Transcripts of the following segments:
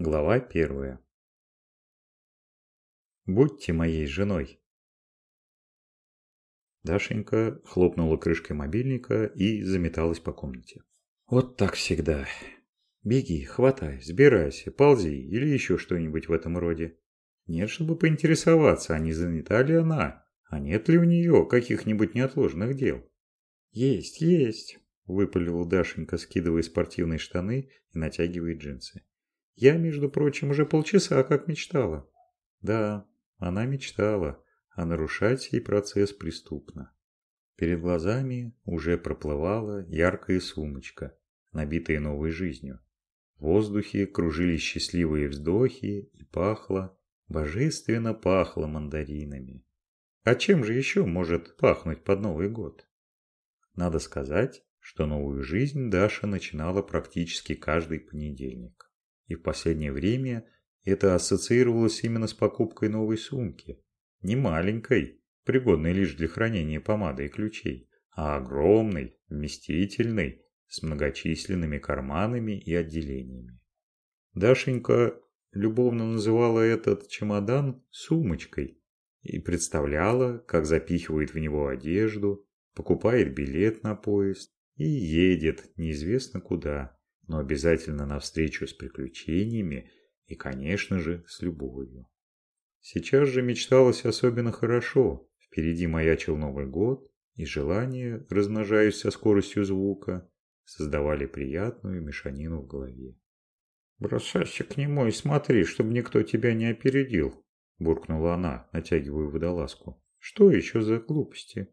Глава первая. Будьте моей женой. Дашенька хлопнула крышкой мобильника и заметалась по комнате. Вот так всегда. Беги, хватай, сбирайся, ползи или еще что-нибудь в этом роде. Нет, чтобы поинтересоваться, а не занята ли она, а нет ли у нее каких-нибудь неотложных дел. Есть, есть, выпалила Дашенька, скидывая спортивные штаны и натягивая джинсы. Я, между прочим, уже полчаса как мечтала. Да, она мечтала, а нарушать сей процесс преступно. Перед глазами уже проплывала яркая сумочка, набитая новой жизнью. В воздухе кружились счастливые вздохи и пахло, божественно пахло мандаринами. А чем же еще может пахнуть под Новый год? Надо сказать, что новую жизнь Даша начинала практически каждый понедельник и в последнее время это ассоциировалось именно с покупкой новой сумки. Не маленькой, пригодной лишь для хранения помады и ключей, а огромной, вместительной, с многочисленными карманами и отделениями. Дашенька любовно называла этот чемодан сумочкой и представляла, как запихивает в него одежду, покупает билет на поезд и едет неизвестно куда, но обязательно навстречу с приключениями и, конечно же, с любовью. Сейчас же мечталось особенно хорошо. Впереди маячил Новый год, и желания, размножаясь со скоростью звука, создавали приятную мешанину в голове. «Бросайся к нему и смотри, чтобы никто тебя не опередил», – буркнула она, натягивая водолазку. «Что еще за глупости?»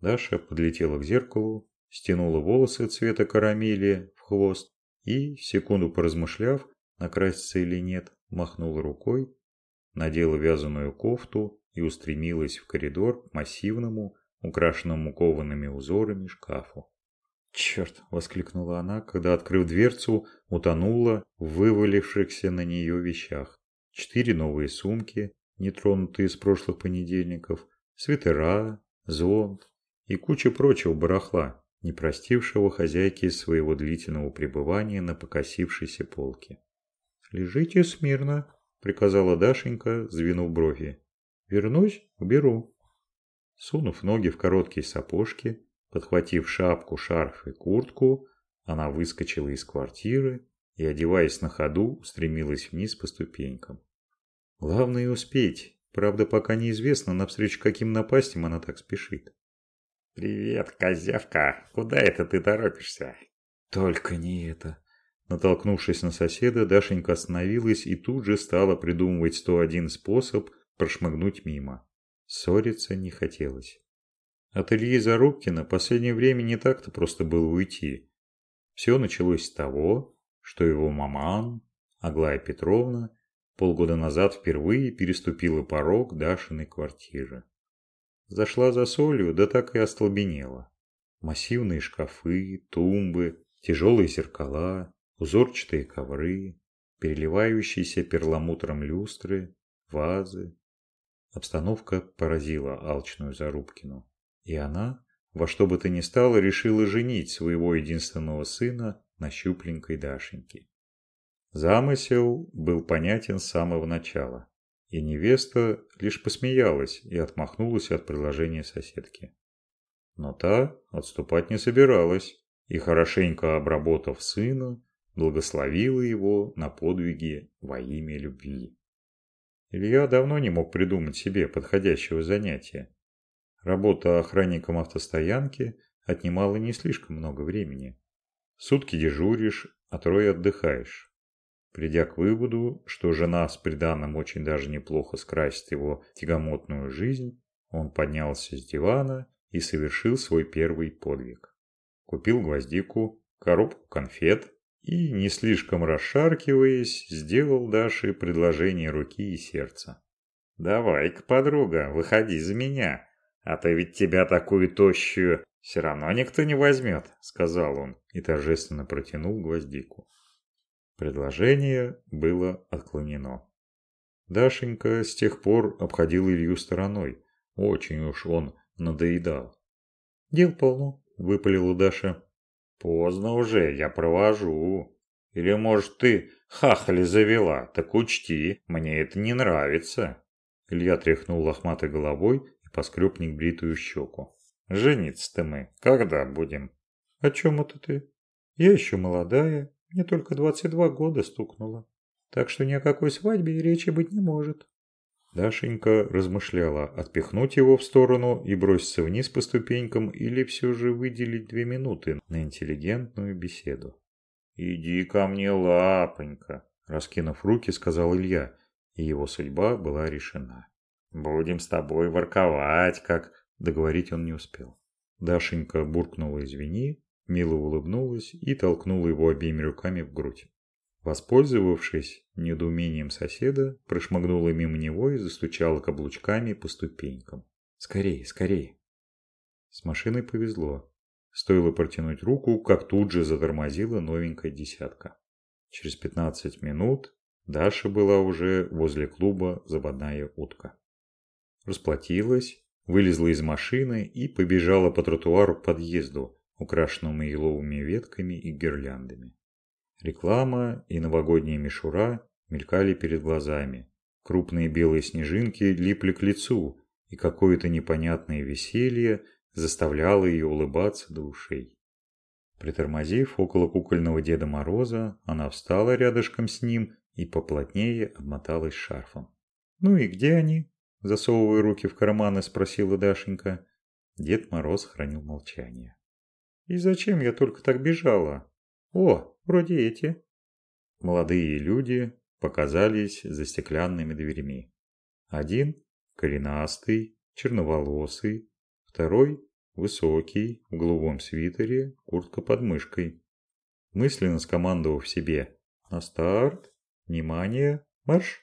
Даша подлетела к зеркалу, стянула волосы цвета карамели в хвост и, секунду поразмышляв, накраситься или нет, махнула рукой, надела вязаную кофту и устремилась в коридор к массивному, украшенному коваными узорами шкафу. «Черт!» – воскликнула она, когда, открыв дверцу, утонула в вывалившихся на нее вещах. Четыре новые сумки, нетронутые с прошлых понедельников, свитера, зонт и куча прочего барахла, не простившего хозяйки своего длительного пребывания на покосившейся полке. «Лежите смирно», – приказала Дашенька, звенув брови. «Вернусь, уберу». Сунув ноги в короткие сапожки, подхватив шапку, шарф и куртку, она выскочила из квартиры и, одеваясь на ходу, устремилась вниз по ступенькам. Главное успеть, правда пока неизвестно, навстречу каким напастям она так спешит. «Привет, козявка! Куда это ты торопишься?» «Только не это!» Натолкнувшись на соседа, Дашенька остановилась и тут же стала придумывать 101 способ прошмыгнуть мимо. Ссориться не хотелось. От Ильи Зарубкина последнее время не так-то просто было уйти. Все началось с того, что его маман, Аглая Петровна, полгода назад впервые переступила порог Дашиной квартиры. Зашла за солью, да так и остолбенела. Массивные шкафы, тумбы, тяжелые зеркала, узорчатые ковры, переливающиеся перламутром люстры, вазы. Обстановка поразила алчную Зарубкину. И она, во что бы то ни стало, решила женить своего единственного сына на щупленькой Дашеньке. Замысел был понятен с самого начала и невеста лишь посмеялась и отмахнулась от предложения соседки. Но та отступать не собиралась и, хорошенько обработав сына, благословила его на подвиги во имя любви. Илья давно не мог придумать себе подходящего занятия. Работа охранником автостоянки отнимала не слишком много времени. Сутки дежуришь, а трое отдыхаешь. Придя к выводу, что жена с приданым очень даже неплохо скрасит его тягомотную жизнь, он поднялся с дивана и совершил свой первый подвиг. Купил гвоздику, коробку конфет и, не слишком расшаркиваясь, сделал Даше предложение руки и сердца. «Давай-ка, подруга, выходи за меня, а то ведь тебя такую тощую все равно никто не возьмет», — сказал он и торжественно протянул гвоздику. Предложение было отклонено. Дашенька с тех пор обходил Илью стороной. Очень уж он надоедал. «Дел полно», – выпалила Даша. «Поздно уже, я провожу. Или, может, ты хахали завела, так учти, мне это не нравится. Илья тряхнул лохматой головой и поскреб бритую щеку. Жениться-то мы когда будем? О чем это ты? Я еще молодая, мне только 22 года стукнуло. Так что ни о какой свадьбе речи быть не может. Дашенька размышляла, отпихнуть его в сторону и броситься вниз по ступенькам или все же выделить две минуты на интеллигентную беседу. «Иди ко мне, лапонька», – раскинув руки, сказал Илья, и его судьба была решена. «Будем с тобой ворковать, как...» Договорить он не успел. Дашенька буркнула «извини», мило улыбнулась и толкнула его обеими руками в грудь. Воспользовавшись недоумением соседа, прошмыгнула мимо него и застучала каблучками по ступенькам. «Скорей, скорей!» С машиной повезло. Стоило протянуть руку, как тут же затормозила новенькая десятка. Через 15 минут Даша была уже возле клуба «Заводная утка». Расплатилась, вылезла из машины и побежала по тротуару к подъезду, украшенному еловыми ветками и гирляндами. Реклама и новогодняя мишура мелькали перед глазами. Крупные белые снежинки липли к лицу, и какое-то непонятное веселье заставляло ее улыбаться до ушей. Притормозив около кукольного Деда Мороза, она встала рядышком с ним и поплотнее обмоталась шарфом. «Ну и где они?» – засовывая руки в карманы, спросила Дашенька. Дед Мороз хранил молчание. «И зачем я только так бежала? О, Вроде эти. Молодые люди показались за стеклянными дверями. Один коренастый, черноволосый, второй высокий, в голубом свитере, куртка под мышкой. Мысленно скомандовав себе «На старт! Внимание! Марш!»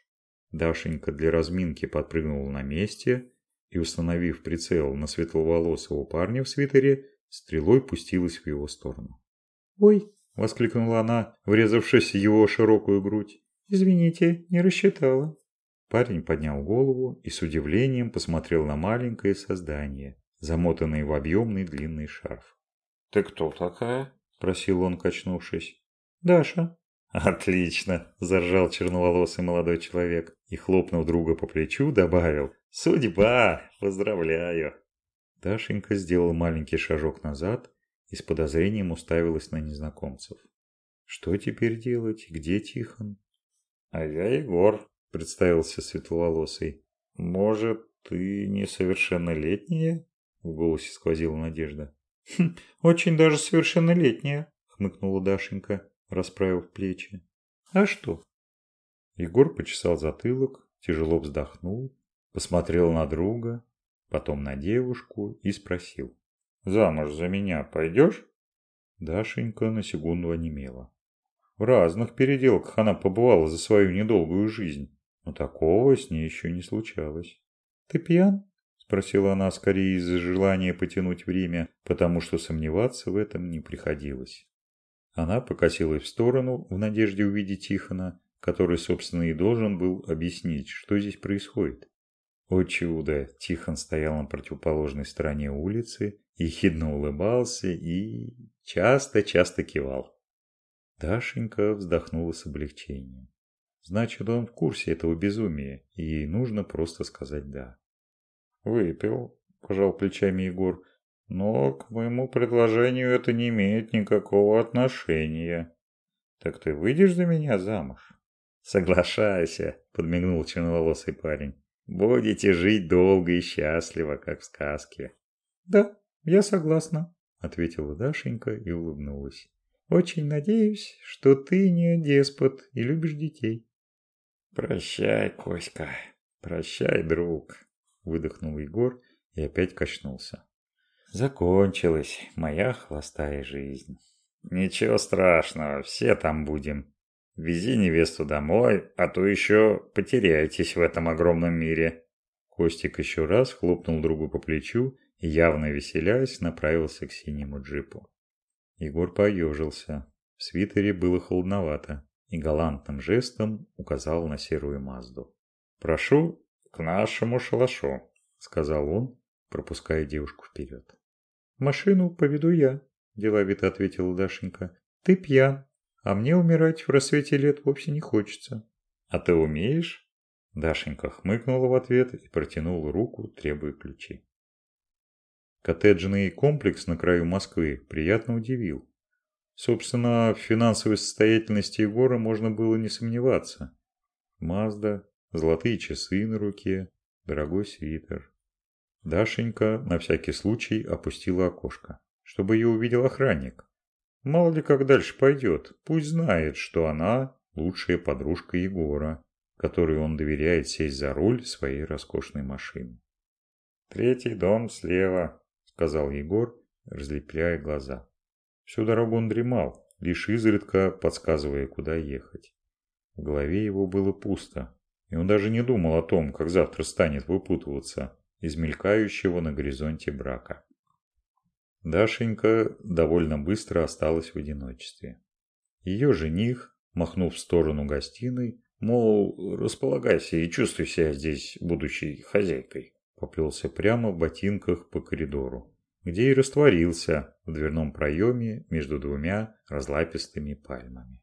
Дашенька для разминки подпрыгнула на месте и, установив прицел на светловолосого парня в свитере, стрелой пустилась в его сторону. «Ой!» – воскликнула она, врезавшись в его широкую грудь. «Извините, не рассчитала». Парень поднял голову и с удивлением посмотрел на маленькое создание, замотанное в объемный длинный шарф. «Ты кто такая?» – спросил он, качнувшись. «Даша». «Отлично!» – заржал черноволосый молодой человек и, хлопнув друга по плечу, добавил. «Судьба! Поздравляю!» Дашенька сделала маленький шажок назад и с подозрением уставилась на незнакомцев. Что теперь делать? Где Тихон? А я Егор, представился светловолосый. Может, ты несовершеннолетняя? В голосе сквозила надежда. Хм, очень даже совершеннолетняя, хмыкнула Дашенька, расправив плечи. А что? Егор почесал затылок, тяжело вздохнул, посмотрел на друга, потом на девушку и спросил. Замуж за меня пойдешь?» Дашенька на секунду онемела. В разных переделках она побывала за свою недолгую жизнь, но такого с ней еще не случалось. «Ты пьян?» – спросила она скорее из-за желания потянуть время, потому что сомневаться в этом не приходилось. Она покосилась в сторону в надежде увидеть Тихона, который, собственно, и должен был объяснить, что здесь происходит. О чудо! Тихон стоял на противоположной стороне улицы ехидно улыбался и часто-часто кивал. Дашенька вздохнула с облегчением. Значит, он в курсе этого безумия, и ей нужно просто сказать «да». «Выпил», – пожал плечами Егор, – «но к моему предложению это не имеет никакого отношения. Так ты выйдешь за меня замуж?» «Соглашайся», – подмигнул черноволосый парень. «Будете жить долго и счастливо, как в сказке». «Да», «Я согласна», – ответила Дашенька и улыбнулась. «Очень надеюсь, что ты не деспот и любишь детей». «Прощай, Коська, прощай, друг», – выдохнул Егор и опять качнулся. «Закончилась моя холостая жизнь». «Ничего страшного, все там будем. Вези невесту домой, а то еще потеряетесь в этом огромном мире». Костик еще раз хлопнул другу по плечу явно веселясь, направился к синему джипу. Егор поежился. В свитере было холодновато и галантным жестом указал на серую Мазду. «Прошу к нашему шалашу», — сказал он, пропуская девушку вперед. «Машину поведу я», – деловито ответила Дашенька. «Ты пьян, А мне умирать в рассвете лет вовсе не хочется. А ты умеешь? Дашенька хмыкнула в ответ и протянула руку, требуя ключи. Коттеджный комплекс на краю Москвы приятно удивил. Собственно, в финансовой состоятельности Егора можно было не сомневаться. Мазда, золотые часы на руке, дорогой свитер. Дашенька на всякий случай опустила окошко, чтобы ее увидел охранник. Мало ли как дальше пойдет, пусть знает, что она лучшая подружка Егора, которой он доверяет сесть за руль своей роскошной машины. «Третий дом слева», – сказал Егор, разлепляя глаза. Всю дорогу он дремал, лишь изредка подсказывая, куда ехать. В голове его было пусто, и он даже не думал о том, как завтра станет выпутываться из мелькающего на горизонте брака. Дашенька довольно быстро осталась в одиночестве. Ее жених, махнув в сторону гостиной, мол, располагайся и чувствуй себя здесь будущей хозяйкой, поплелся прямо в ботинках по коридору где и растворился в дверном проеме между двумя разлапистыми пальмами.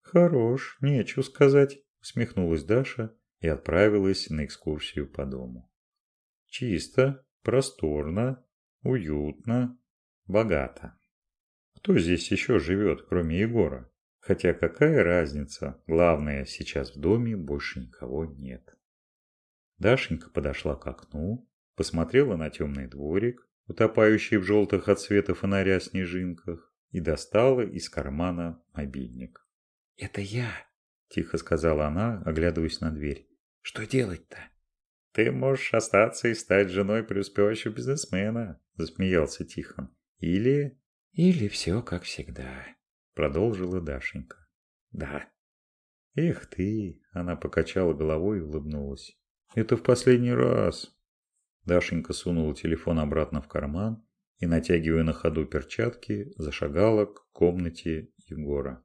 «Хорош, нечего сказать», – усмехнулась Даша и отправилась на экскурсию по дому. «Чисто, просторно, уютно, богато. Кто здесь еще живет, кроме Егора? Хотя какая разница, главное, сейчас в доме больше никого нет». Дашенька подошла к окну, посмотрела на темный дворик, утопающий в желтых от света фонаря снежинках, и достала из кармана мобильник. «Это я», – тихо сказала она, оглядываясь на дверь. «Что делать-то?» «Ты можешь остаться и стать женой преуспевающего бизнесмена», – засмеялся Тихон. «Или...» «Или все как всегда», – продолжила Дашенька. «Да». «Эх ты!» – она покачала головой и улыбнулась. «Это в последний раз. Дашенька сунула телефон обратно в карман и, натягивая на ходу перчатки, зашагала к комнате Егора.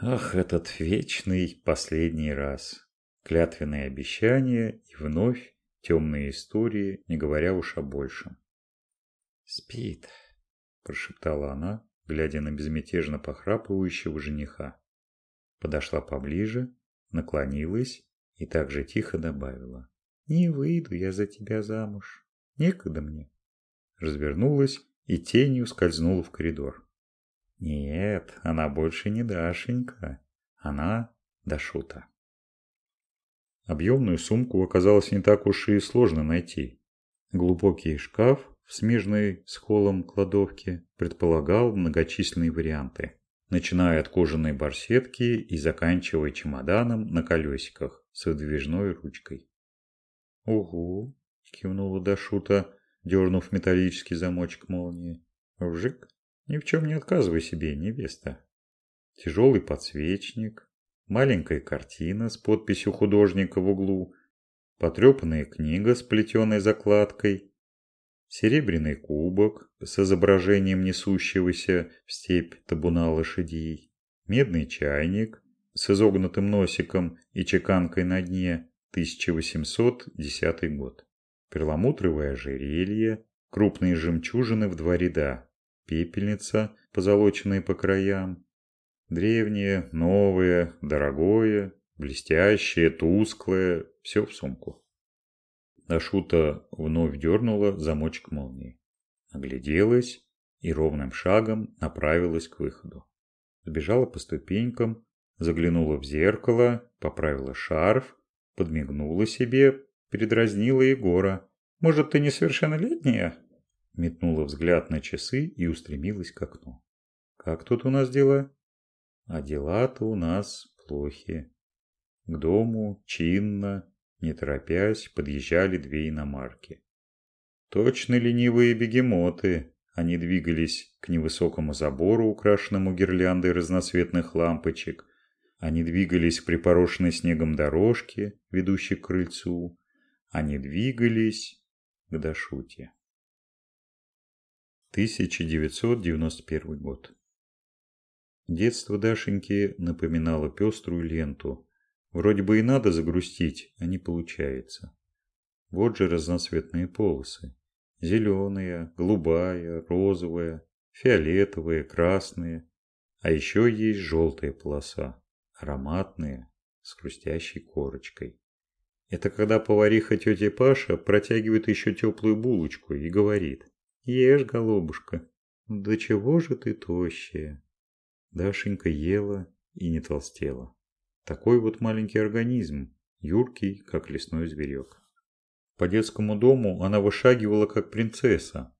Ах, этот вечный последний раз. Клятвенные обещания и вновь темные истории, не говоря уж о большем. «Спит», – прошептала она, глядя на безмятежно похрапывающего жениха. Подошла поближе, наклонилась и также тихо добавила. Не выйду я за тебя замуж. Некогда мне. Развернулась и тенью скользнула в коридор. Нет, она больше не Дашенька. Она Дашута. Объемную сумку оказалось не так уж и сложно найти. Глубокий шкаф в смежной с холлом кладовке предполагал многочисленные варианты, начиная от кожаной барсетки и заканчивая чемоданом на колесиках с выдвижной ручкой. «Угу», – кивнула Дашута, дернув металлический замочек молнии. «Вжик, ни в чем не отказывай себе, невеста». Тяжелый подсвечник, маленькая картина с подписью художника в углу, потрепанная книга с плетеной закладкой, серебряный кубок с изображением несущегося в степь табуна лошадей, медный чайник с изогнутым носиком и чеканкой на дне, 1810 год. Перламутровое ожерелье, крупные жемчужины в два ряда, пепельница, позолоченная по краям. Древнее, новое, дорогое, блестящее, тусклое, все в сумку. Ашута вновь дернула замочек молнии. Огляделась и ровным шагом направилась к выходу. Сбежала по ступенькам, заглянула в зеркало, поправила шарф подмигнула себе, передразнила Егора. «Может, ты несовершеннолетняя?» Метнула взгляд на часы и устремилась к окну. «Как тут у нас дела?» «А дела-то у нас плохи». К дому, чинно, не торопясь, подъезжали две иномарки. Точно ленивые бегемоты. Они двигались к невысокому забору, украшенному гирляндой разноцветных лампочек, они двигались в припорошенной снегом дорожке, ведущей к крыльцу. Они двигались к Дашуте. 1991 год. Детство Дашеньки напоминало пеструю ленту. Вроде бы и надо загрустить, а не получается. Вот же разноцветные полосы. Зеленая, голубая, розовая, фиолетовая, красная. А еще есть желтая полоса, ароматная, с хрустящей корочкой. Это когда повариха тетя Паша протягивает еще теплую булочку и говорит «Ешь, голубушка, да чего же ты тощая?» Дашенька ела и не толстела. Такой вот маленький организм, юркий, как лесной зверек. По детскому дому она вышагивала, как принцесса.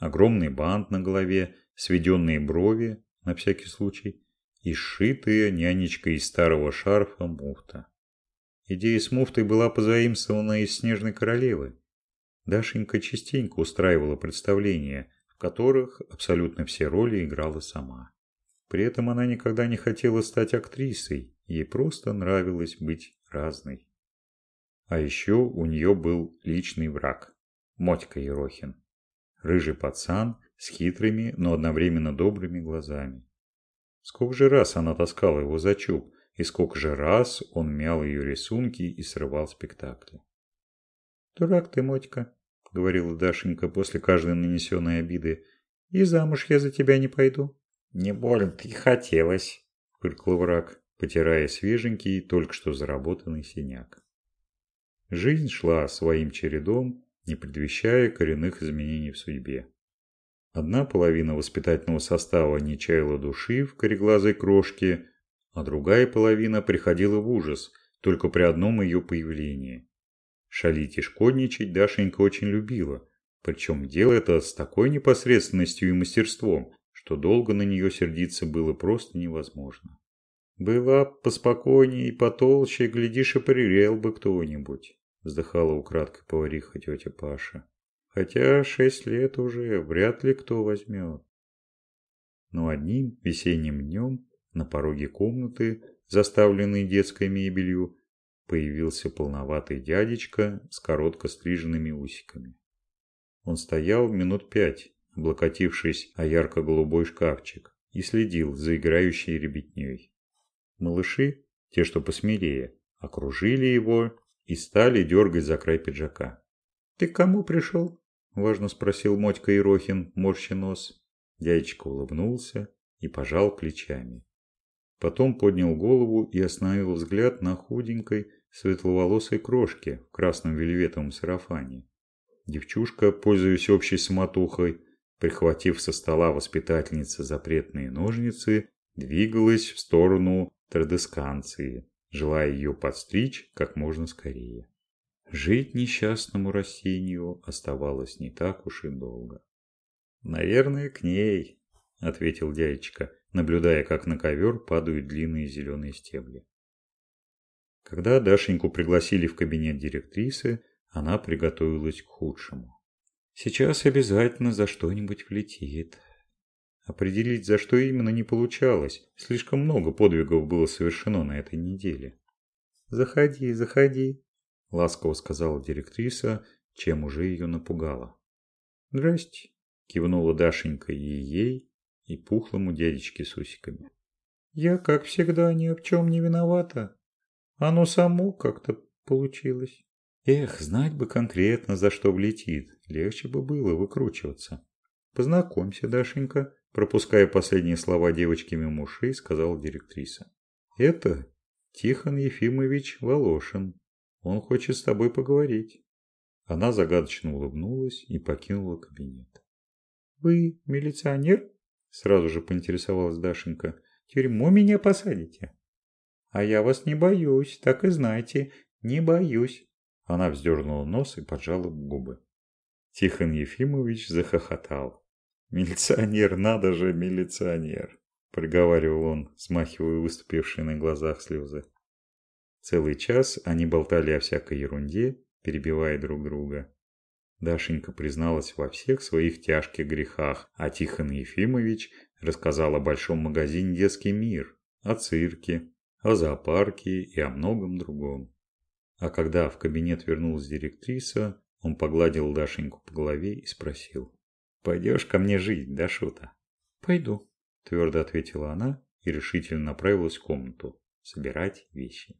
Огромный бант на голове, сведенные брови, на всякий случай, и сшитая нянечкой из старого шарфа муфта. Идея с муфтой была позаимствована из «Снежной королевы». Дашенька частенько устраивала представления, в которых абсолютно все роли играла сама. При этом она никогда не хотела стать актрисой, ей просто нравилось быть разной. А еще у нее был личный враг – Мотька Ерохин. Рыжий пацан с хитрыми, но одновременно добрыми глазами. Сколько же раз она таскала его за чуб, и сколько же раз он мял ее рисунки и срывал спектакли. «Дурак ты, Мотька», — говорила Дашенька после каждой нанесенной обиды, — «и замуж я за тебя не пойду». «Не больно ты хотелось», — фыркал враг, потирая свеженький, только что заработанный синяк. Жизнь шла своим чередом, не предвещая коренных изменений в судьбе. Одна половина воспитательного состава не чаяла души в кореглазой крошке, а другая половина приходила в ужас только при одном ее появлении. Шалить и шкодничать Дашенька очень любила, причем дело это с такой непосредственностью и мастерством, что долго на нее сердиться было просто невозможно. «Была поспокойнее и потолще, глядишь, и прирел бы кто-нибудь», вздыхала украдкой повариха тетя Паша. «Хотя шесть лет уже, вряд ли кто возьмет». Но одним весенним днем на пороге комнаты, заставленной детской мебелью, появился полноватый дядечка с коротко стриженными усиками. Он стоял минут пять, облокотившись о ярко-голубой шкафчик, и следил за играющей ребятней. Малыши, те, что посмелее, окружили его и стали дергать за край пиджака. «Ты к кому пришел?» – важно спросил Мотька Ирохин, морща нос. Дядечка улыбнулся и пожал плечами. Потом поднял голову и остановил взгляд на худенькой, светловолосой крошке в красном вельветовом сарафане. Девчушка, пользуясь общей самотухой, прихватив со стола воспитательницы запретные ножницы, двигалась в сторону традесканции, желая ее подстричь как можно скорее. Жить несчастному растению оставалось не так уж и долго. «Наверное, к ней», — ответил дядечка, наблюдая, как на ковер падают длинные зеленые стебли. Когда Дашеньку пригласили в кабинет директрисы, она приготовилась к худшему. Сейчас обязательно за что-нибудь влетит. Определить, за что именно, не получалось. Слишком много подвигов было совершено на этой неделе. «Заходи, заходи», – ласково сказала директриса, чем уже ее напугала. «Здрасте», – кивнула Дашенька и ей, и пухлому дядечке с усиками. «Я, как всегда, ни в чем не виновата. Оно само как-то получилось». Эх, знать бы конкретно, за что влетит. Легче бы было выкручиваться. Познакомься, Дашенька, пропуская последние слова девочки мимо ушей, сказала директриса. Это Тихон Ефимович Волошин. Он хочет с тобой поговорить. Она загадочно улыбнулась и покинула кабинет. «Вы милиционер?» – сразу же поинтересовалась Дашенька. «Тюрьму меня посадите?» «А я вас не боюсь, так и знайте, не боюсь. Она вздернула нос и поджала губы. Тихон Ефимович захохотал. «Милиционер, надо же, милиционер!» Проговаривал он, смахивая выступившие на глазах слезы. Целый час они болтали о всякой ерунде, перебивая друг друга. Дашенька призналась во всех своих тяжких грехах, а Тихон Ефимович рассказал о большом магазине «Детский мир», о цирке, о зоопарке и о многом другом. А когда в кабинет вернулась директриса, он погладил Дашеньку по голове и спросил. «Пойдешь ко мне жить, Дашута?» «Пойду», – твердо ответила она и решительно направилась в комнату собирать вещи.